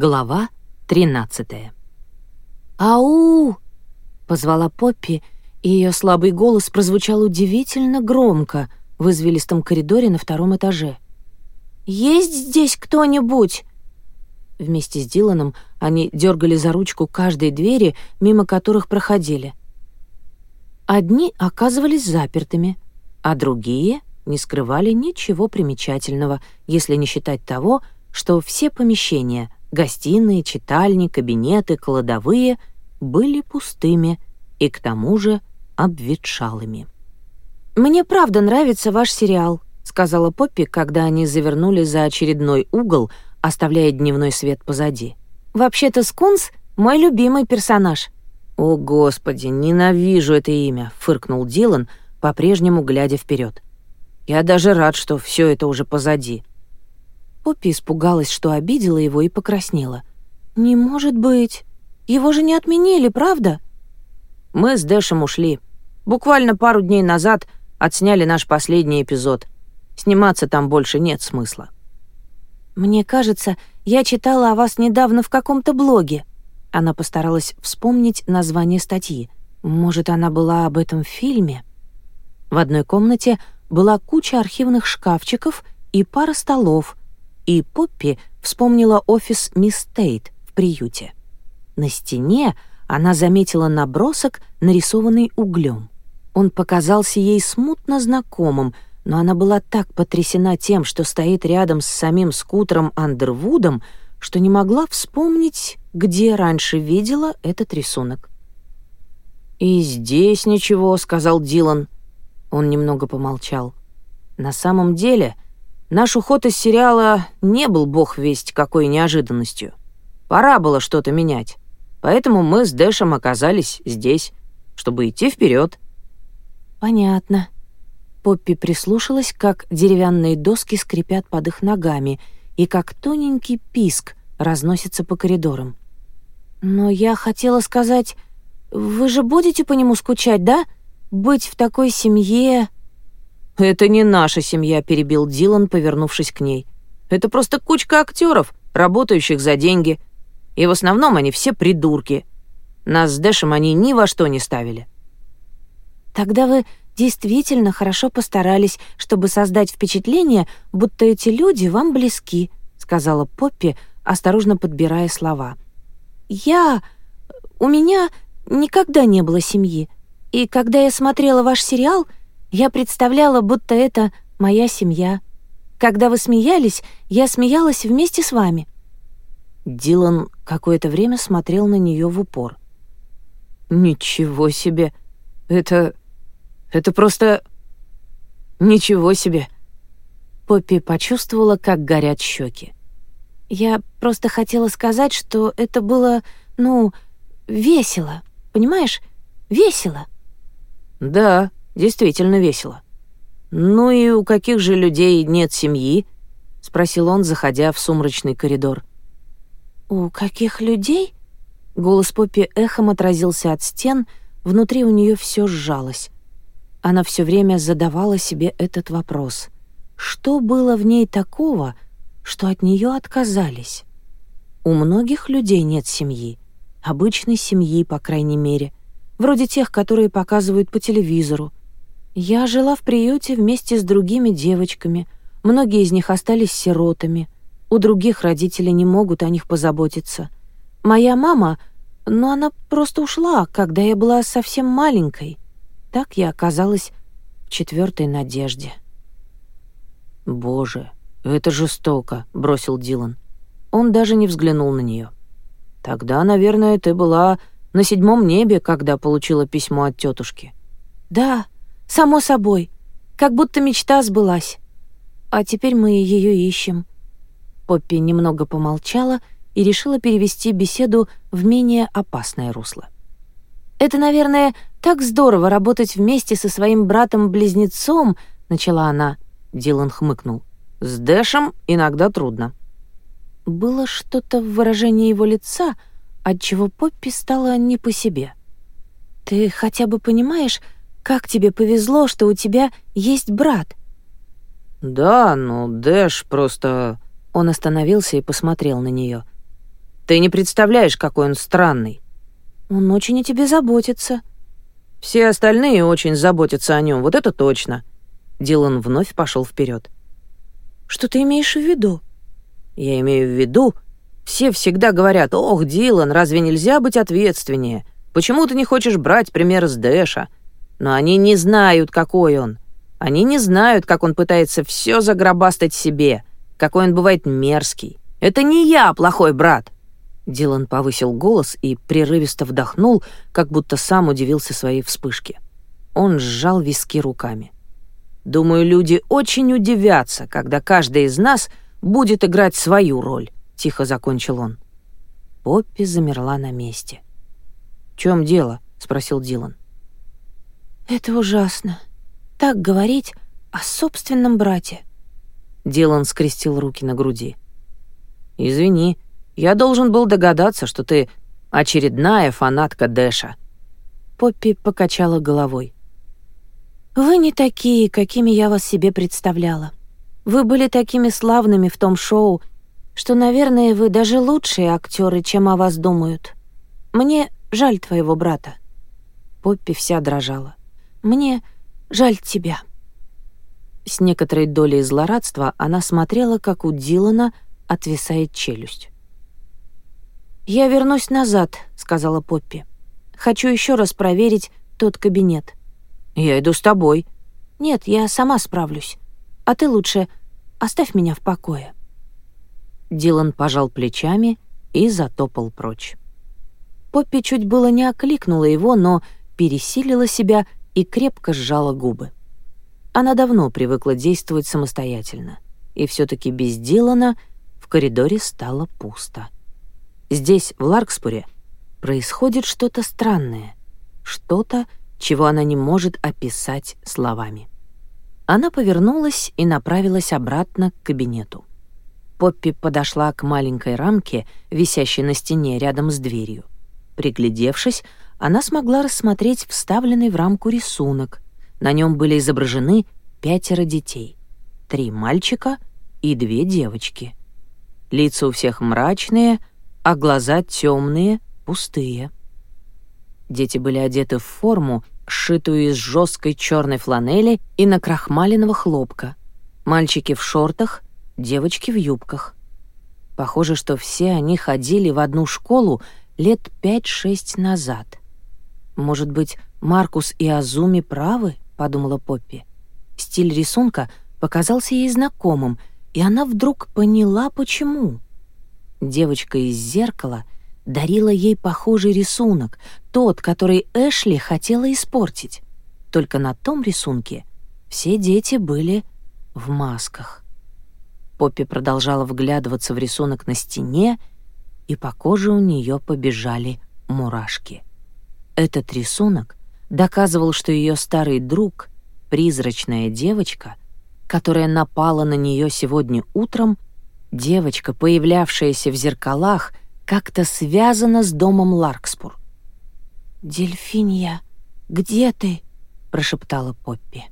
Глава 13 «Ау!» — позвала Поппи, и ее слабый голос прозвучал удивительно громко в извилистом коридоре на втором этаже. «Есть здесь кто-нибудь?» Вместе с Диланом они дергали за ручку каждой двери, мимо которых проходили. Одни оказывались запертыми, а другие не скрывали ничего примечательного, если не считать того, что все помещения — Гостиные, читальни, кабинеты, кладовые были пустыми и к тому же обветшалыми. «Мне правда нравится ваш сериал», — сказала Поппи, когда они завернули за очередной угол, оставляя дневной свет позади. «Вообще-то Скунс — мой любимый персонаж». «О, Господи, ненавижу это имя», — фыркнул Дилан, по-прежнему глядя вперед. «Я даже рад, что все это уже позади. Поппи испугалась, что обидела его и покраснела. «Не может быть! Его же не отменили, правда?» «Мы с Дэшем ушли. Буквально пару дней назад отсняли наш последний эпизод. Сниматься там больше нет смысла». «Мне кажется, я читала о вас недавно в каком-то блоге». Она постаралась вспомнить название статьи. Может, она была об этом фильме? В одной комнате была куча архивных шкафчиков и пара столов, и Поппи вспомнила офис мисс Тейт в приюте. На стене она заметила набросок, нарисованный углем. Он показался ей смутно знакомым, но она была так потрясена тем, что стоит рядом с самим скутером Андервудом, что не могла вспомнить, где раньше видела этот рисунок. «И здесь ничего», — сказал Дилан. Он немного помолчал. «На самом деле...» Наш уход из сериала не был бог весть какой неожиданностью. Пора было что-то менять. Поэтому мы с Дэшем оказались здесь, чтобы идти вперед. Понятно. Поппи прислушалась, как деревянные доски скрипят под их ногами и как тоненький писк разносится по коридорам. Но я хотела сказать, вы же будете по нему скучать, да? Быть в такой семье... «Это не наша семья», — перебил Дилан, повернувшись к ней. «Это просто кучка актеров, работающих за деньги. И в основном они все придурки. Нас с Дэшем они ни во что не ставили». «Тогда вы действительно хорошо постарались, чтобы создать впечатление, будто эти люди вам близки», — сказала Поппи, осторожно подбирая слова. «Я... у меня никогда не было семьи. И когда я смотрела ваш сериал, — я представляла, будто это моя семья. Когда вы смеялись, я смеялась вместе с вами». Дилан какое-то время смотрел на нее в упор. «Ничего себе! Это... это просто... ничего себе!» Поппи почувствовала, как горят щеки. «Я просто хотела сказать, что это было, ну, весело, понимаешь? Весело!» «Да», Действительно весело. «Ну и у каких же людей нет семьи?» — спросил он, заходя в сумрачный коридор. «У каких людей?» Голос Поппи эхом отразился от стен, внутри у нее все сжалось. Она все время задавала себе этот вопрос. Что было в ней такого, что от нее отказались? У многих людей нет семьи. Обычной семьи, по крайней мере. Вроде тех, которые показывают по телевизору. Я жила в приюте вместе с другими девочками. Многие из них остались сиротами. У других родители не могут о них позаботиться. Моя мама, но она просто ушла, когда я была совсем маленькой. Так я оказалась в четвертой надежде. «Боже, это жестоко», — бросил Дилан. Он даже не взглянул на нее. «Тогда, наверное, ты была на седьмом небе, когда получила письмо от тетушки. «Да», Само собой. Как будто мечта сбылась. А теперь мы ее ищем». Поппи немного помолчала и решила перевести беседу в менее опасное русло. «Это, наверное, так здорово работать вместе со своим братом-близнецом», — начала она. Дилан хмыкнул. «С Дэшем иногда трудно». Было что-то в выражении его лица, отчего Поппи стала не по себе. «Ты хотя бы понимаешь, как тебе повезло, что у тебя есть брат?» «Да, ну Дэш просто...» Он остановился и посмотрел на нее. «Ты не представляешь, какой он странный». «Он очень о тебе заботится». «Все остальные очень заботятся о нем, вот это точно». Дилан вновь пошел вперед. «Что ты имеешь в виду?» «Я имею в виду...» Все всегда говорят, «Ох, Дилан, разве нельзя быть ответственнее? Почему ты не хочешь брать пример с Дэша? Но они не знают, какой он. Они не знают, как он пытается все загробастать себе, какой он бывает мерзкий. Это не я, плохой брат!» Дилан повысил голос и прерывисто вдохнул, как будто сам удивился своей вспышке. Он сжал виски руками. «Думаю, люди очень удивятся, когда каждый из нас будет играть свою роль», — тихо закончил он. Поппи замерла на месте. «В чем дело?» — спросил Дилан. «Это ужасно. Так говорить о собственном брате». Дилан скрестил руки на груди. «Извини, я должен был догадаться, что ты очередная фанатка Дэша». Поппи покачала головой. «Вы не такие, какими я вас себе представляла. Вы были такими славными в том шоу, что, наверное, вы даже лучшие актеры, чем о вас думают. Мне жаль твоего брата». Поппи вся дрожала. Мне жаль тебя». С некоторой долей злорадства она смотрела, как у Дилана отвисает челюсть. «Я вернусь назад», — сказала Поппи. «Хочу еще раз проверить тот кабинет». «Я иду с тобой». «Нет, я сама справлюсь. А ты лучше оставь меня в покое». Дилан пожал плечами и затопал прочь. Поппи чуть было не окликнула его, но пересилила себя — и крепко сжала губы. Она давно привыкла действовать самостоятельно, и все-таки без в коридоре стало пусто. Здесь, в Ларкспуре, происходит что-то странное, что-то, чего она не может описать словами. Она повернулась и направилась обратно к кабинету. Поппи подошла к маленькой рамке, висящей на стене рядом с дверью. Приглядевшись, она смогла рассмотреть вставленный в рамку рисунок. На нем были изображены пятеро детей. Три мальчика и две девочки. Лица у всех мрачные, а глаза темные, пустые. Дети были одеты в форму, сшитую из жесткой черной фланели и накрахмаленного хлопка. Мальчики в шортах, девочки в юбках. Похоже, что все они ходили в одну школу лет 5-6 назад. «Может быть, Маркус и Азуми правы?» — подумала Поппи. Стиль рисунка показался ей знакомым, и она вдруг поняла, почему. Девочка из зеркала дарила ей похожий рисунок, тот, который Эшли хотела испортить. Только на том рисунке все дети были в масках. Поппи продолжала вглядываться в рисунок на стене, и по коже у нее побежали мурашки — этот рисунок доказывал, что ее старый друг, призрачная девочка, которая напала на нее сегодня утром, девочка, появлявшаяся в зеркалах, как-то связана с домом Ларкспур. «Дельфинья, где ты?» — прошептала Поппи.